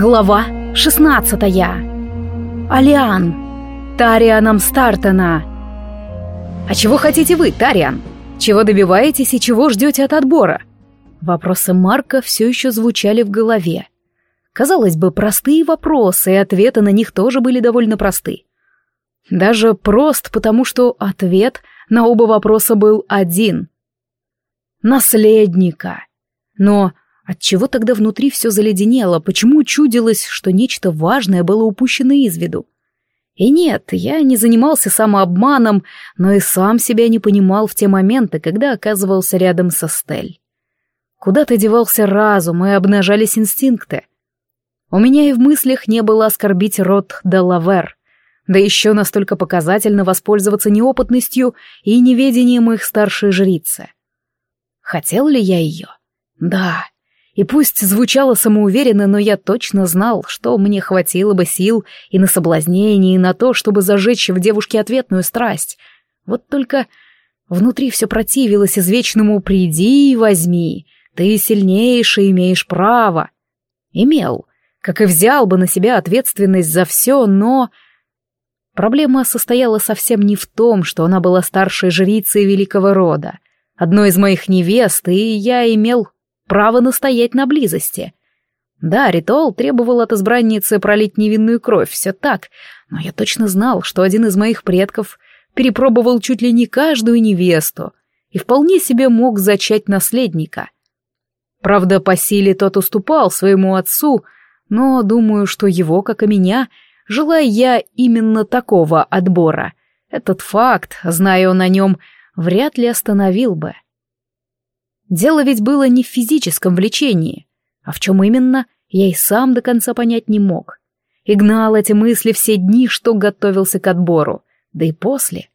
Глава 16 Алиан. Тарианом Стартона. А чего хотите вы, Тариан? Чего добиваетесь и чего ждете от отбора? Вопросы Марка все еще звучали в голове. Казалось бы, простые вопросы, и ответы на них тоже были довольно просты. Даже прост, потому что ответ на оба вопроса был один. Наследника. Но Отчего тогда внутри все заледенело, почему чудилось, что нечто важное было упущено из виду? И нет, я не занимался самообманом, но и сам себя не понимал в те моменты, когда оказывался рядом со Стель. Куда-то девался разум, и обнажались инстинкты. У меня и в мыслях не было оскорбить род Делавер, да еще настолько показательно воспользоваться неопытностью и неведением их старшей жрицы. Хотел ли я ее? Да. И пусть звучало самоуверенно, но я точно знал, что мне хватило бы сил и на соблазнение, и на то, чтобы зажечь в девушке ответную страсть. Вот только внутри все противилось извечному «приди и возьми», «ты сильнейший, имеешь право». Имел, как и взял бы на себя ответственность за все, но... Проблема состояла совсем не в том, что она была старшей жрицей великого рода, одной из моих невест, и я имел право настоять на близости. Да, ритуал требовал от избранницы пролить невинную кровь, все так, но я точно знал, что один из моих предков перепробовал чуть ли не каждую невесту и вполне себе мог зачать наследника. Правда, по силе тот уступал своему отцу, но думаю, что его, как и меня, желая я именно такого отбора, этот факт, зная он о нем, вряд ли остановил бы. Дело ведь было не в физическом влечении, а в чем именно, я и сам до конца понять не мог. И гнал эти мысли все дни, что готовился к отбору, да и после.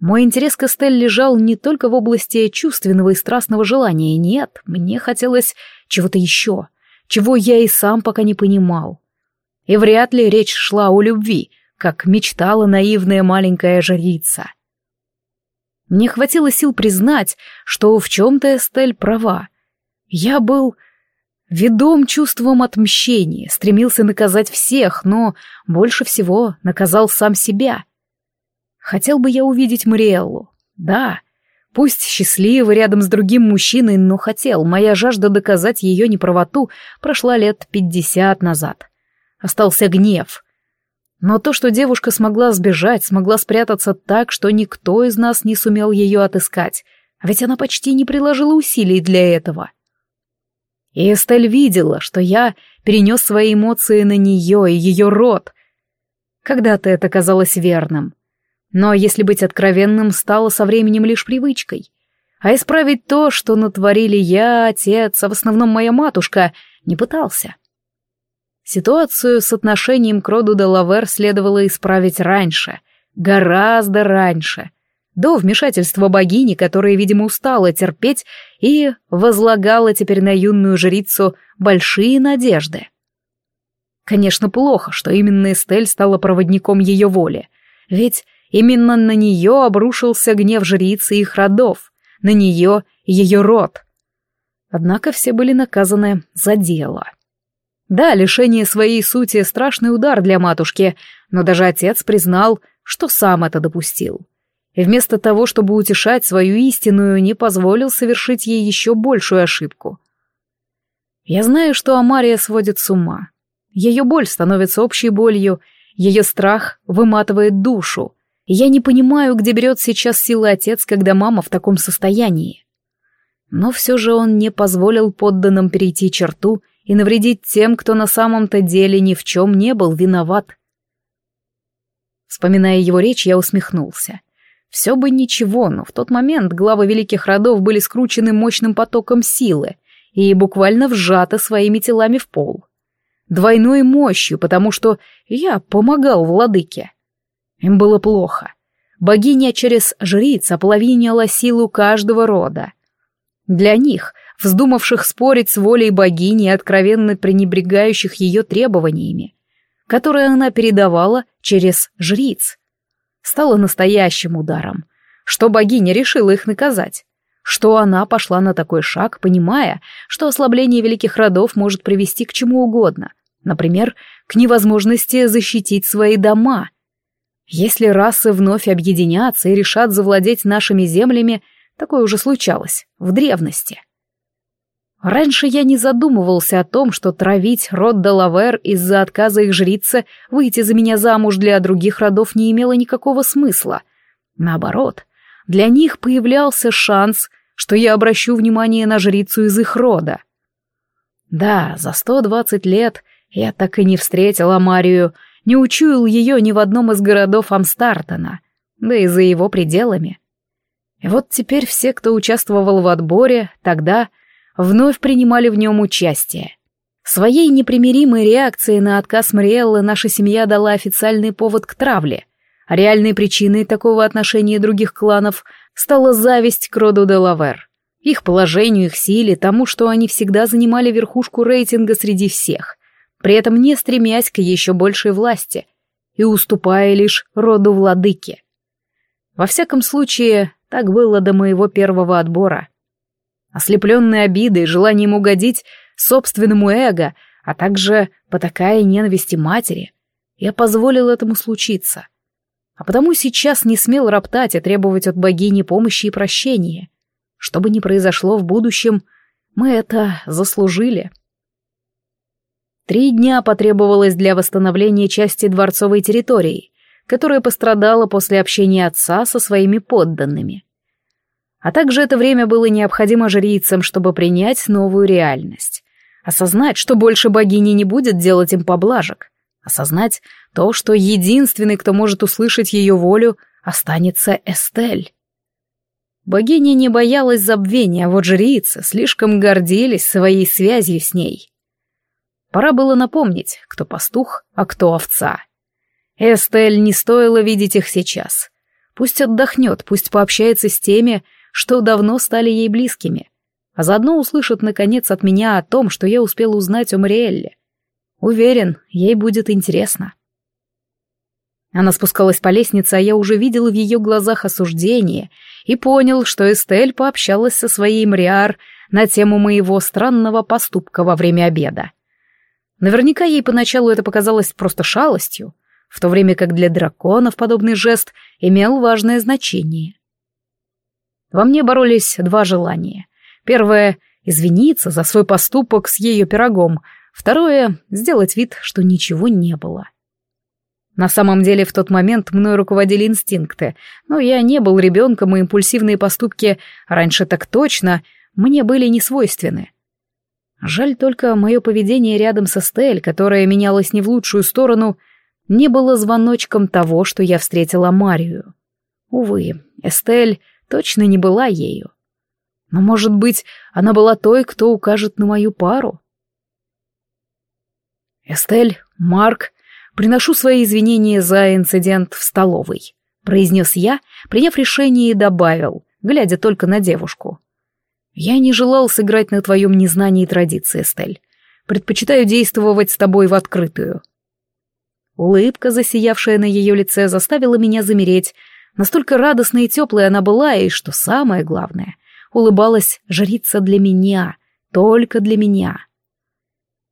Мой интерес к Эстель лежал не только в области чувственного и страстного желания, нет, мне хотелось чего-то еще, чего я и сам пока не понимал. И вряд ли речь шла о любви, как мечтала наивная маленькая жрица. Мне хватило сил признать, что в чем-то Эстель права. Я был ведом чувством отмщения, стремился наказать всех, но больше всего наказал сам себя. Хотел бы я увидеть Мариэллу. Да, пусть счастливый рядом с другим мужчиной, но хотел. Моя жажда доказать ее неправоту прошла лет пятьдесят назад. Остался гнев. Но то, что девушка смогла сбежать, смогла спрятаться так, что никто из нас не сумел ее отыскать, а ведь она почти не приложила усилий для этого. И Эстель видела, что я перенес свои эмоции на нее и ее род. Когда-то это казалось верным. Но, если быть откровенным, стало со временем лишь привычкой. А исправить то, что натворили я, отец, а в основном моя матушка, не пытался. Ситуацию с отношением к роду Делавер следовало исправить раньше, гораздо раньше, до вмешательства богини, которая, видимо, устала терпеть и возлагала теперь на юную жрицу большие надежды. Конечно, плохо, что именно Эстель стала проводником ее воли, ведь именно на нее обрушился гнев жрицы их родов, на нее ее род. Однако все были наказаны за дело. Да, лишение своей сути — страшный удар для матушки, но даже отец признал, что сам это допустил. И вместо того, чтобы утешать свою истинную, не позволил совершить ей еще большую ошибку. Я знаю, что Амария сводит с ума. Ее боль становится общей болью, ее страх выматывает душу. Я не понимаю, где берет сейчас силы отец, когда мама в таком состоянии. Но все же он не позволил подданным перейти черту — и навредить тем, кто на самом-то деле ни в чем не был виноват. Вспоминая его речь, я усмехнулся. Все бы ничего, но в тот момент главы великих родов были скручены мощным потоком силы и буквально вжаты своими телами в пол. Двойной мощью, потому что я помогал владыке. Им было плохо. Богиня через жриц ополовинила силу каждого рода. Для них вздумавших спорить с волей богини и откровенно пренебрегающих ее требованиями, которые она передавала через жриц. Стало настоящим ударом, что богиня решила их наказать, что она пошла на такой шаг, понимая, что ослабление великих родов может привести к чему угодно, Например, к невозможности защитить свои дома. Если расы вновь объединятся и решат завладеть нашими землями, такое уже случалось в древности. Раньше я не задумывался о том, что травить род Делавер из-за отказа их жрицы выйти за меня замуж для других родов не имело никакого смысла. Наоборот, для них появлялся шанс, что я обращу внимание на жрицу из их рода. Да, за сто двадцать лет я так и не встретил Амарию, не учуял ее ни в одном из городов Амстартона, да и за его пределами. И вот теперь все, кто участвовал в отборе, тогда вновь принимали в нем участие. Своей непримиримой реакцией на отказ Мариэллы наша семья дала официальный повод к травле. Реальной причиной такого отношения других кланов стала зависть к роду Делавер. Их положению, их силе, тому, что они всегда занимали верхушку рейтинга среди всех, при этом не стремясь к еще большей власти и уступая лишь роду владыки. Во всяком случае, так было до моего первого отбора. Ослепленный обидой, желанием угодить собственному эго, а также потакая ненависти матери, я позволил этому случиться. А потому сейчас не смел роптать и требовать от богини помощи и прощения. Что бы ни произошло в будущем, мы это заслужили. Три дня потребовалось для восстановления части дворцовой территории, которая пострадала после общения отца со своими подданными. А также это время было необходимо жрицам, чтобы принять новую реальность. Осознать, что больше богини не будет делать им поблажек. Осознать то, что единственный, кто может услышать ее волю, останется Эстель. Богиня не боялась забвения, а вот жрицы слишком гордились своей связью с ней. Пора было напомнить, кто пастух, а кто овца. Эстель не стоило видеть их сейчас. Пусть отдохнет, пусть пообщается с теми, что давно стали ей близкими, а заодно услышит, наконец, от меня о том, что я успел узнать о Мариэлле. Уверен, ей будет интересно. Она спускалась по лестнице, а я уже видел в ее глазах осуждение и понял, что Эстель пообщалась со своей Мриар на тему моего странного поступка во время обеда. Наверняка ей поначалу это показалось просто шалостью, в то время как для драконов подобный жест имел важное значение. Во мне боролись два желания. Первое — извиниться за свой поступок с ее пирогом. Второе — сделать вид, что ничего не было. На самом деле в тот момент мной руководили инстинкты, но я не был ребенком, и импульсивные поступки раньше так точно мне были не свойственны. Жаль только мое поведение рядом со Эстель, которое менялось не в лучшую сторону, не было звоночком того, что я встретила Марию. Увы, Эстель точно не была ею. Но, может быть, она была той, кто укажет на мою пару? «Эстель, Марк, приношу свои извинения за инцидент в столовой», произнес я, приняв решение и добавил, глядя только на девушку. «Я не желал сыграть на твоем незнании традиции, Эстель. Предпочитаю действовать с тобой в открытую». Улыбка, засиявшая на ее лице, заставила меня замереть, Настолько радостной и теплой она была, и, что самое главное, улыбалась жрица для меня, только для меня.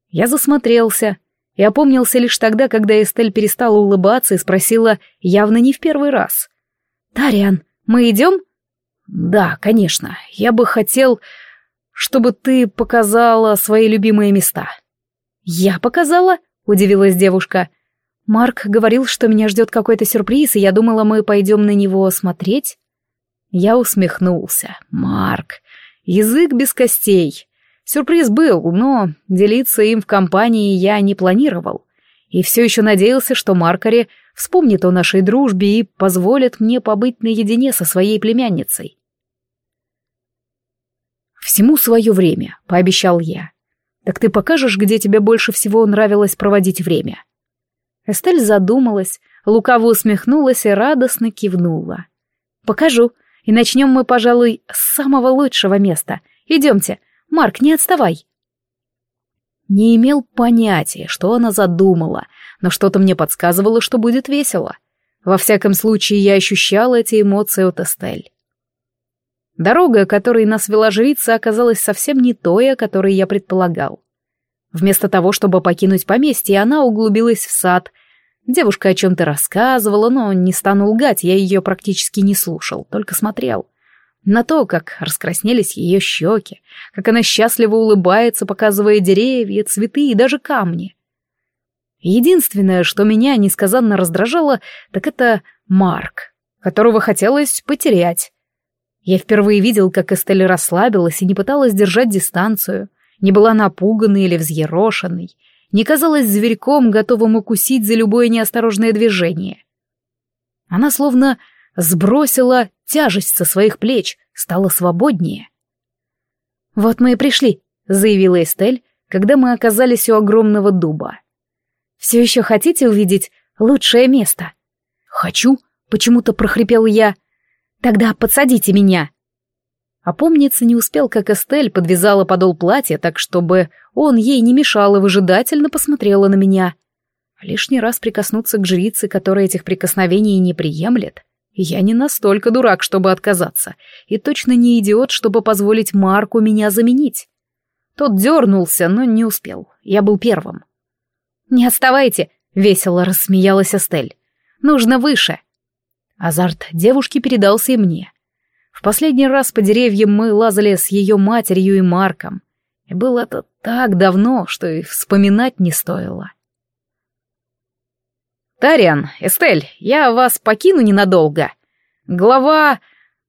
Я засмотрелся и опомнился лишь тогда, когда Эстель перестала улыбаться и спросила явно не в первый раз. «Тариан, мы идем?» «Да, конечно. Я бы хотел, чтобы ты показала свои любимые места». «Я показала?» — удивилась девушка. — Марк говорил, что меня ждет какой-то сюрприз, и я думала, мы пойдем на него смотреть. Я усмехнулся. Марк. Язык без костей. Сюрприз был, но делиться им в компании я не планировал. И все еще надеялся, что Маркари вспомнит о нашей дружбе и позволит мне побыть наедине со своей племянницей. «Всему свое время», — пообещал я. «Так ты покажешь, где тебе больше всего нравилось проводить время?» Эстель задумалась, лукаво усмехнулась и радостно кивнула. «Покажу, и начнем мы, пожалуй, с самого лучшего места. Идемте, Марк, не отставай!» Не имел понятия, что она задумала, но что-то мне подсказывало, что будет весело. Во всяком случае, я ощущала эти эмоции от Эстель. Дорога, которой нас вела жрица, оказалась совсем не той, о которой я предполагал. Вместо того, чтобы покинуть поместье, она углубилась в сад. Девушка о чем-то рассказывала, но не стану лгать, я ее практически не слушал, только смотрел. На то, как раскраснелись ее щеки, как она счастливо улыбается, показывая деревья, цветы и даже камни. Единственное, что меня несказанно раздражало, так это Марк, которого хотелось потерять. Я впервые видел, как Эстель расслабилась и не пыталась держать дистанцию — не была напуганной или взъерошенной, не казалась зверьком, готовым укусить за любое неосторожное движение. Она словно сбросила тяжесть со своих плеч, стала свободнее. «Вот мы и пришли», — заявила Эстель, когда мы оказались у огромного дуба. «Все еще хотите увидеть лучшее место?» «Хочу», — почему-то прохрипел я. «Тогда подсадите меня», Опомниться не успел, как Эстель подвязала подол платья так, чтобы он ей не мешал и выжидательно посмотрела на меня. Лишний раз прикоснуться к жрице, которая этих прикосновений не приемлет. Я не настолько дурак, чтобы отказаться, и точно не идиот, чтобы позволить Марку меня заменить. Тот дернулся, но не успел. Я был первым. «Не отставайте!» — весело рассмеялась Эстель. «Нужно выше!» Азарт девушки передался и мне. В последний раз по деревьям мы лазали с ее матерью и Марком. И было это так давно, что и вспоминать не стоило. «Тариан, Эстель, я вас покину ненадолго. Глава...»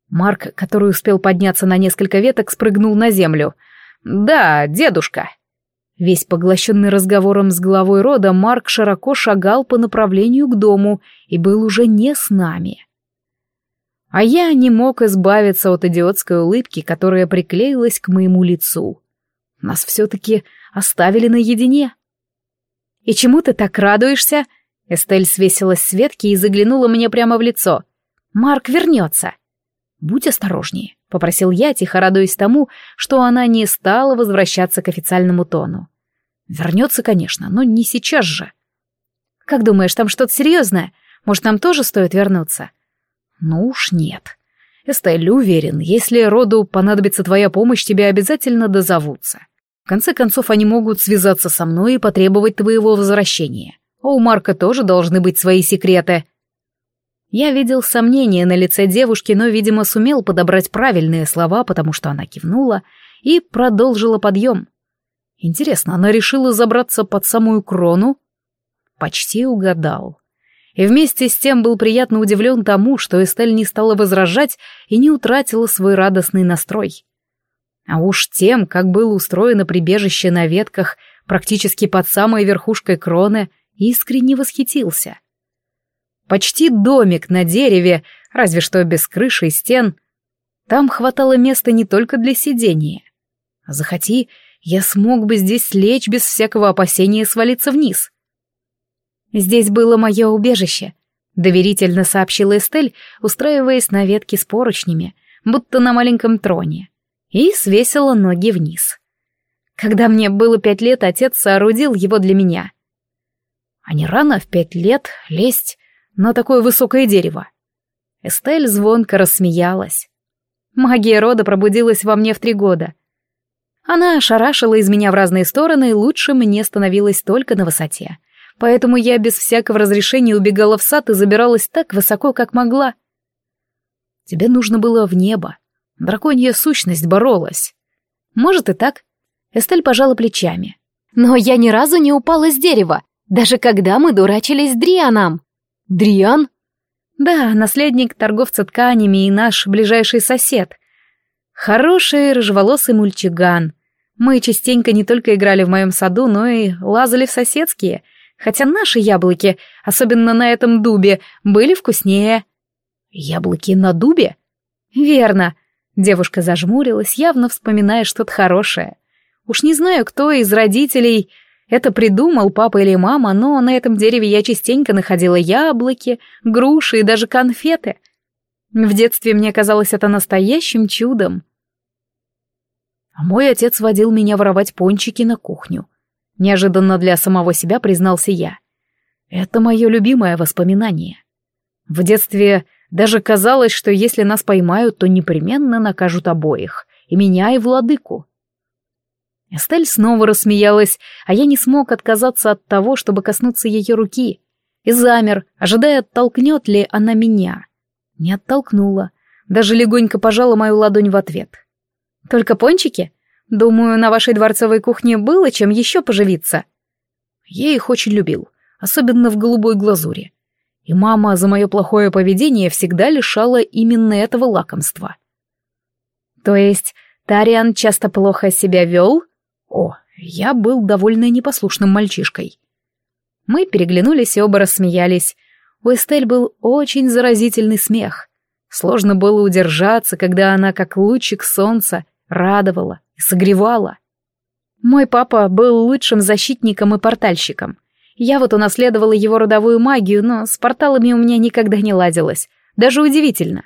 Марк, который успел подняться на несколько веток, спрыгнул на землю. «Да, дедушка». Весь поглощенный разговором с главой рода, Марк широко шагал по направлению к дому и был уже не с нами. А я не мог избавиться от идиотской улыбки, которая приклеилась к моему лицу. Нас все-таки оставили наедине. «И чему ты так радуешься?» Эстель свесилась с ветки и заглянула мне прямо в лицо. «Марк вернется». «Будь осторожнее», — попросил я, тихо радуясь тому, что она не стала возвращаться к официальному тону. «Вернется, конечно, но не сейчас же». «Как думаешь, там что-то серьезное? Может, нам тоже стоит вернуться?» Ну уж нет. Эстель уверен, если роду понадобится твоя помощь, тебя обязательно дозовутся. В конце концов, они могут связаться со мной и потребовать твоего возвращения. А у Марка тоже должны быть свои секреты. Я видел сомнения на лице девушки, но, видимо, сумел подобрать правильные слова, потому что она кивнула и продолжила подъем. Интересно, она решила забраться под самую крону? Почти угадал и вместе с тем был приятно удивлен тому, что Эстель не стала возражать и не утратила свой радостный настрой. А уж тем, как было устроено прибежище на ветках практически под самой верхушкой кроны, искренне восхитился. Почти домик на дереве, разве что без крыши и стен. Там хватало места не только для сидения. Захоти, я смог бы здесь лечь без всякого опасения свалиться вниз. «Здесь было мое убежище», — доверительно сообщила Эстель, устраиваясь на ветке с поручнями, будто на маленьком троне, и свесила ноги вниз. Когда мне было пять лет, отец соорудил его для меня. А не рано в пять лет лезть на такое высокое дерево. Эстель звонко рассмеялась. Магия рода пробудилась во мне в три года. Она шарашила из меня в разные стороны, и лучше мне становилось только на высоте — поэтому я без всякого разрешения убегала в сад и забиралась так высоко, как могла. Тебе нужно было в небо. Драконья сущность боролась. Может и так. Эстель пожала плечами. Но я ни разу не упала с дерева, даже когда мы дурачились с Дрианом. Дриан? Да, наследник торговца тканями и наш ближайший сосед. Хороший рыжеволосый мульчиган. Мы частенько не только играли в моем саду, но и лазали в соседские — хотя наши яблоки, особенно на этом дубе, были вкуснее. Яблоки на дубе? Верно. Девушка зажмурилась, явно вспоминая что-то хорошее. Уж не знаю, кто из родителей это придумал, папа или мама, но на этом дереве я частенько находила яблоки, груши и даже конфеты. В детстве мне казалось это настоящим чудом. А мой отец водил меня воровать пончики на кухню. Неожиданно для самого себя признался я. Это мое любимое воспоминание. В детстве даже казалось, что если нас поймают, то непременно накажут обоих, и меня, и владыку. Эстель снова рассмеялась, а я не смог отказаться от того, чтобы коснуться ее руки, и замер, ожидая, оттолкнет ли она меня. Не оттолкнула, даже легонько пожала мою ладонь в ответ. «Только пончики? Думаю, на вашей дворцовой кухне было чем еще поживиться». Я их очень любил, особенно в голубой глазури. И мама за мое плохое поведение всегда лишала именно этого лакомства. То есть Тариан часто плохо себя вел? О, я был довольно непослушным мальчишкой. Мы переглянулись и оба рассмеялись. У Эстель был очень заразительный смех. Сложно было удержаться, когда она, как лучик солнца, радовала согревала. Мой папа был лучшим защитником и портальщиком. Я вот унаследовала его родовую магию, но с порталами у меня никогда не ладилось. Даже удивительно.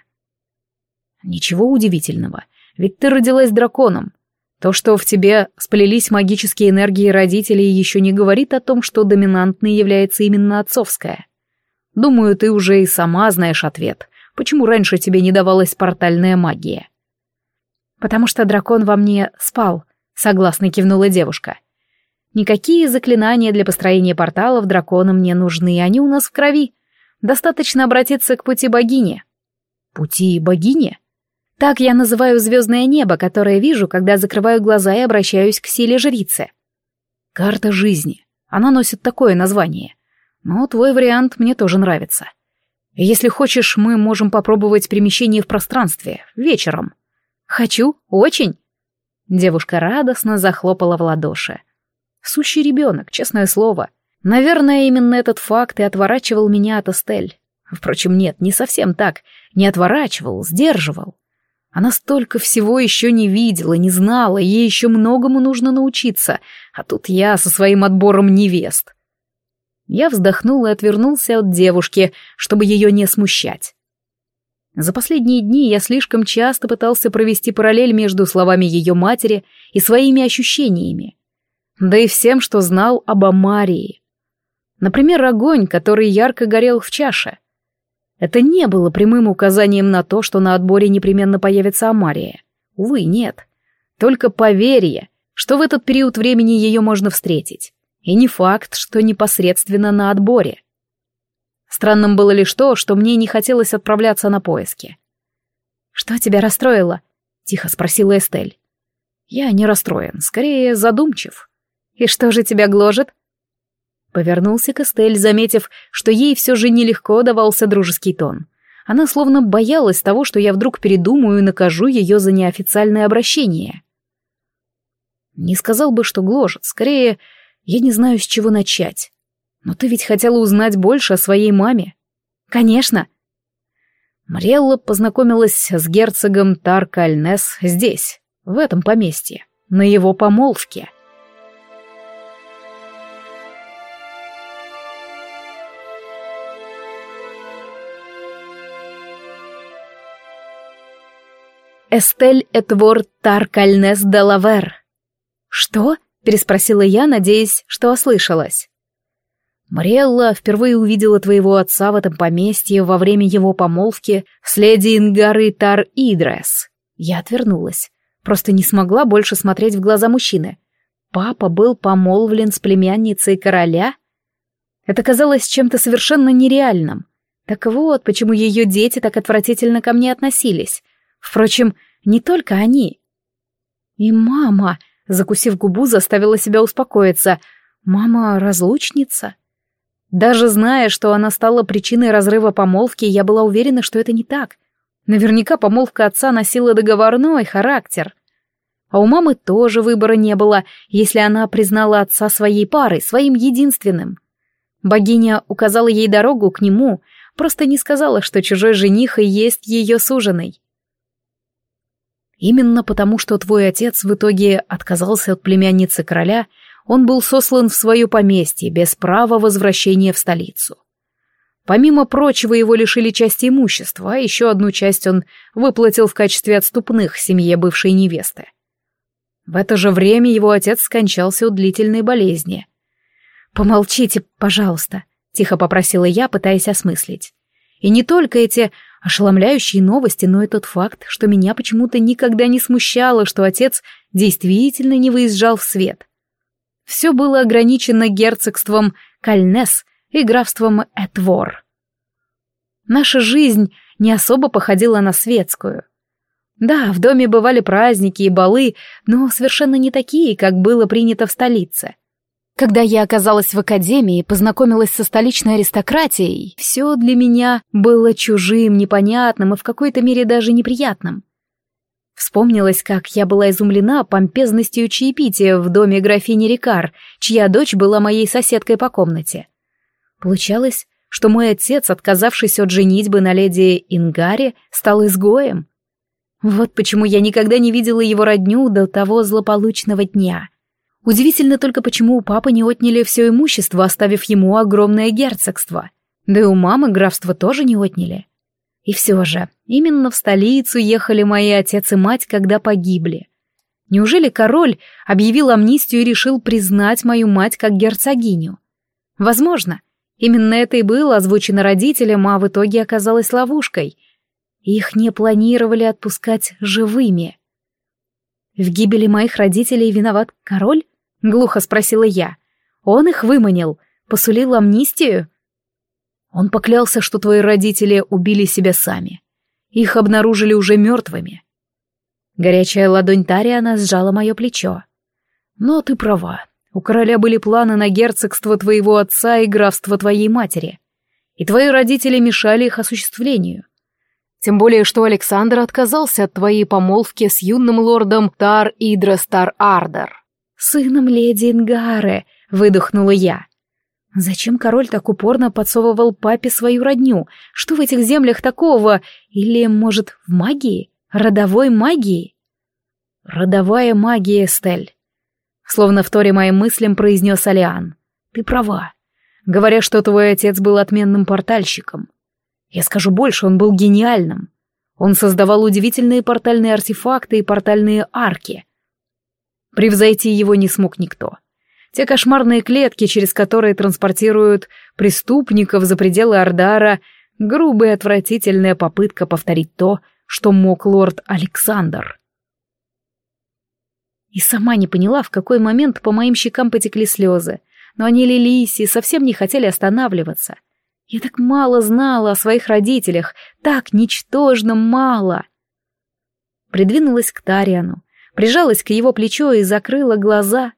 Ничего удивительного, ведь ты родилась драконом. То, что в тебе сплелись магические энергии родителей, еще не говорит о том, что доминантной является именно отцовская. Думаю, ты уже и сама знаешь ответ, почему раньше тебе не давалась портальная магия. Потому что дракон во мне спал, согласно кивнула девушка. Никакие заклинания для построения порталов драконам не нужны, они у нас в крови. Достаточно обратиться к пути богини. Пути богини? Так я называю звездное небо, которое вижу, когда закрываю глаза и обращаюсь к силе жрицы. Карта жизни. Она носит такое название. Но твой вариант мне тоже нравится. Если хочешь, мы можем попробовать перемещение в пространстве, вечером. Хочу, очень. Девушка радостно захлопала в ладоши. Сущий ребенок, честное слово. Наверное, именно этот факт и отворачивал меня от Эстель. Впрочем, нет, не совсем так. Не отворачивал, сдерживал. Она столько всего еще не видела, не знала, ей еще многому нужно научиться, а тут я со своим отбором невест. Я вздохнул и отвернулся от девушки, чтобы ее не смущать. За последние дни я слишком часто пытался провести параллель между словами ее матери и своими ощущениями. Да и всем, что знал об Амарии. Например, огонь, который ярко горел в чаше. Это не было прямым указанием на то, что на отборе непременно появится Амария. Увы, нет. Только поверье, что в этот период времени ее можно встретить. И не факт, что непосредственно на отборе. Странным было лишь то, что мне не хотелось отправляться на поиски. «Что тебя расстроило?» — тихо спросила Эстель. «Я не расстроен, скорее задумчив. И что же тебя гложет?» Повернулся к Эстель, заметив, что ей все же нелегко давался дружеский тон. Она словно боялась того, что я вдруг передумаю и накажу ее за неофициальное обращение. Не сказал бы, что гложет, скорее, я не знаю, с чего начать. Но ты ведь хотела узнать больше о своей маме. Конечно. Мариэлла познакомилась с герцогом Таркальнес здесь, в этом поместье, на его помолвке. Эстель Этвор Таркальнес де Лавер. «Что?» — переспросила я, надеясь, что ослышалась. Мариэлла впервые увидела твоего отца в этом поместье во время его помолвки с леди Ингары Тар-Идрес. Я отвернулась. Просто не смогла больше смотреть в глаза мужчины. Папа был помолвлен с племянницей короля? Это казалось чем-то совершенно нереальным. Так вот, почему ее дети так отвратительно ко мне относились. Впрочем, не только они. И мама, закусив губу, заставила себя успокоиться. Мама разлучница? Даже зная, что она стала причиной разрыва помолвки, я была уверена, что это не так. Наверняка помолвка отца носила договорной характер. А у мамы тоже выбора не было, если она признала отца своей парой, своим единственным. Богиня указала ей дорогу к нему, просто не сказала, что чужой жених и есть ее суженый. Именно потому, что твой отец в итоге отказался от племянницы короля, он был сослан в свое поместье без права возвращения в столицу. Помимо прочего, его лишили части имущества, а еще одну часть он выплатил в качестве отступных семье бывшей невесты. В это же время его отец скончался от длительной болезни. «Помолчите, пожалуйста», — тихо попросила я, пытаясь осмыслить. И не только эти Ошеломляющие новости, но и тот факт, что меня почему-то никогда не смущало, что отец действительно не выезжал в свет. Все было ограничено герцогством Кальнес и графством Этвор. Наша жизнь не особо походила на светскую. Да, в доме бывали праздники и балы, но совершенно не такие, как было принято в столице. Когда я оказалась в академии и познакомилась со столичной аристократией, все для меня было чужим, непонятным и в какой-то мере даже неприятным. Вспомнилось, как я была изумлена помпезностью чаепития в доме графини Рикар, чья дочь была моей соседкой по комнате. Получалось, что мой отец, отказавшись от женитьбы на леди Ингаре, стал изгоем. Вот почему я никогда не видела его родню до того злополучного дня. Удивительно только, почему у папы не отняли все имущество, оставив ему огромное герцогство. Да и у мамы графство тоже не отняли. И все же, именно в столицу ехали мои отец и мать, когда погибли. Неужели король объявил амнистию и решил признать мою мать как герцогиню? Возможно, Именно это и было озвучено родителям, а в итоге оказалось ловушкой. Их не планировали отпускать живыми. «В гибели моих родителей виноват король?» — глухо спросила я. «Он их выманил, посулил амнистию?» Он поклялся, что твои родители убили себя сами. Их обнаружили уже мертвыми. Горячая ладонь Тариана сжала мое плечо. Но ты права. У короля были планы на герцогство твоего отца и графство твоей матери. И твои родители мешали их осуществлению. Тем более, что Александр отказался от твоей помолвки с юным лордом Тар Идра Стар Ардер. «Сыном леди Ингары», — выдохнула я. Зачем король так упорно подсовывал папе свою родню? Что в этих землях такого? Или, может, в магии? Родовой магии? Родовая магия, Эстель. Словно в торе моим мыслям произнес Алиан. Ты права. Говоря, что твой отец был отменным портальщиком. Я скажу больше, он был гениальным. Он создавал удивительные портальные артефакты и портальные арки. Превзойти его не смог никто. Те кошмарные клетки, через которые транспортируют преступников за пределы Ардара, грубая отвратительная попытка повторить то, что мог лорд Александр. И сама не поняла, в какой момент по моим щекам потекли слезы, но они лились и совсем не хотели останавливаться. Я так мало знала о своих родителях, так ничтожно мало. Придвинулась к Тариану, прижалась к его плечу и закрыла глаза.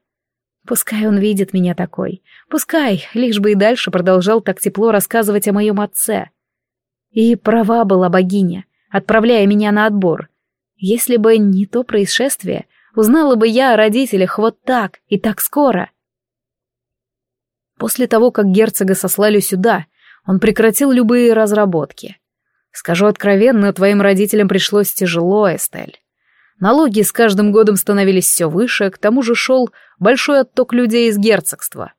Пускай он видит меня такой, пускай, лишь бы и дальше продолжал так тепло рассказывать о моем отце. И права была богиня, отправляя меня на отбор. Если бы не то происшествие, Узнала бы я о родителях вот так и так скоро. После того, как герцога сослали сюда, он прекратил любые разработки. Скажу откровенно, твоим родителям пришлось тяжело, Эстель. Налоги с каждым годом становились все выше, к тому же шел большой отток людей из герцогства.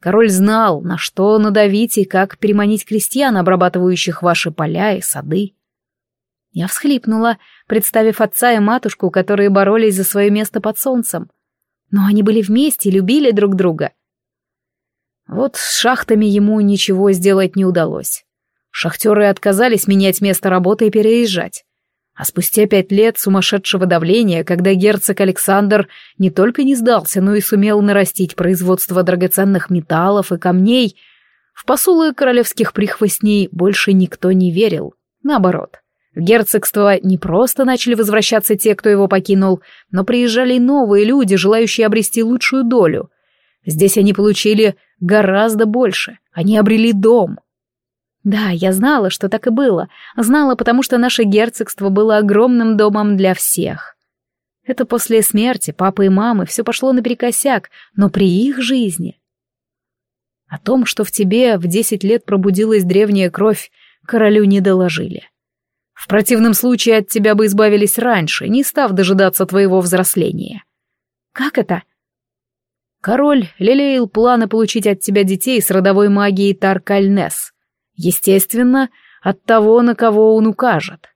Король знал, на что надавить и как переманить крестьян, обрабатывающих ваши поля и сады. Я всхлипнула, представив отца и матушку, которые боролись за свое место под солнцем. Но они были вместе и любили друг друга. Вот с шахтами ему ничего сделать не удалось. Шахтеры отказались менять место работы и переезжать. А спустя пять лет сумасшедшего давления, когда герцог Александр не только не сдался, но и сумел нарастить производство драгоценных металлов и камней, в посулы королевских прихвостней больше никто не верил. Наоборот, в герцогство не просто начали возвращаться те, кто его покинул, но приезжали и новые люди, желающие обрести лучшую долю. Здесь они получили гораздо больше. Они обрели дом. Да, я знала, что так и было. Знала, потому что наше герцогство было огромным домом для всех. Это после смерти папы и мамы все пошло наперекосяк, но при их жизни. О том, что в тебе в десять лет пробудилась древняя кровь, королю не доложили. В противном случае от тебя бы избавились раньше, не став дожидаться твоего взросления. Как это? Король лелеял планы получить от тебя детей с родовой магией Таркальнес. Естественно, от того, на кого он укажет.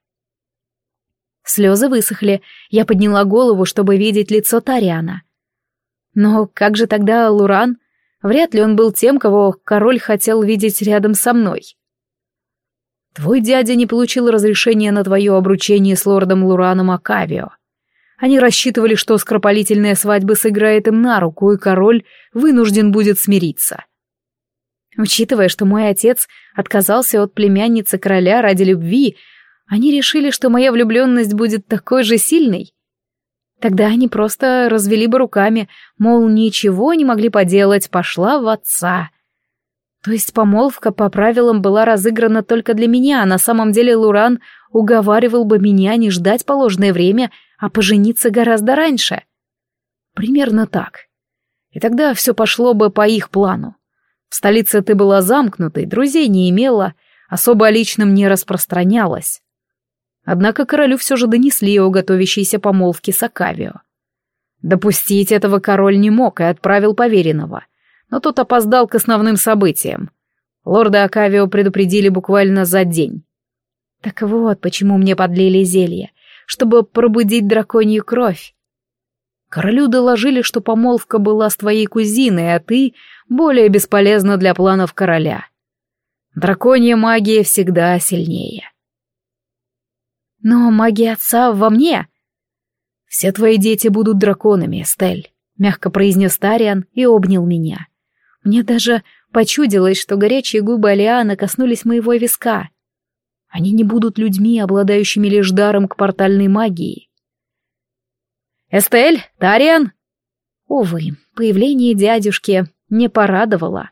Слезы высохли, я подняла голову, чтобы видеть лицо Тариана. Но как же тогда Луран? Вряд ли он был тем, кого король хотел видеть рядом со мной. Твой дядя не получил разрешения на твое обручение с лордом Лураном Акавио. Они рассчитывали, что скоропалительная свадьба сыграет им на руку, и король вынужден будет смириться. Учитывая, что мой отец отказался от племянницы короля ради любви, они решили, что моя влюбленность будет такой же сильной. Тогда они просто развели бы руками, мол, ничего не могли поделать, пошла в отца. То есть помолвка по правилам была разыграна только для меня, а на самом деле Луран уговаривал бы меня не ждать положенное время, а пожениться гораздо раньше. Примерно так. И тогда все пошло бы по их плану. В столице ты была замкнутой, друзей не имела, особо о личном не распространялась. Однако королю все же донесли о готовящейся помолвке с Акавио. Допустить этого король не мог и отправил поверенного но тот опоздал к основным событиям. Лорда Акавио предупредили буквально за день. Так вот, почему мне подлили зелье, чтобы пробудить драконью кровь. Королю доложили, что помолвка была с твоей кузиной, а ты более бесполезна для планов короля. Драконья магия всегда сильнее. Но магия отца во мне. Все твои дети будут драконами, Стель, мягко произнес Тариан и обнял меня. Мне даже почудилось, что горячие губы Алианы коснулись моего виска. Они не будут людьми, обладающими лишь даром к портальной магии. «Эстель! Тариан!» Увы, появление дядюшки не порадовало.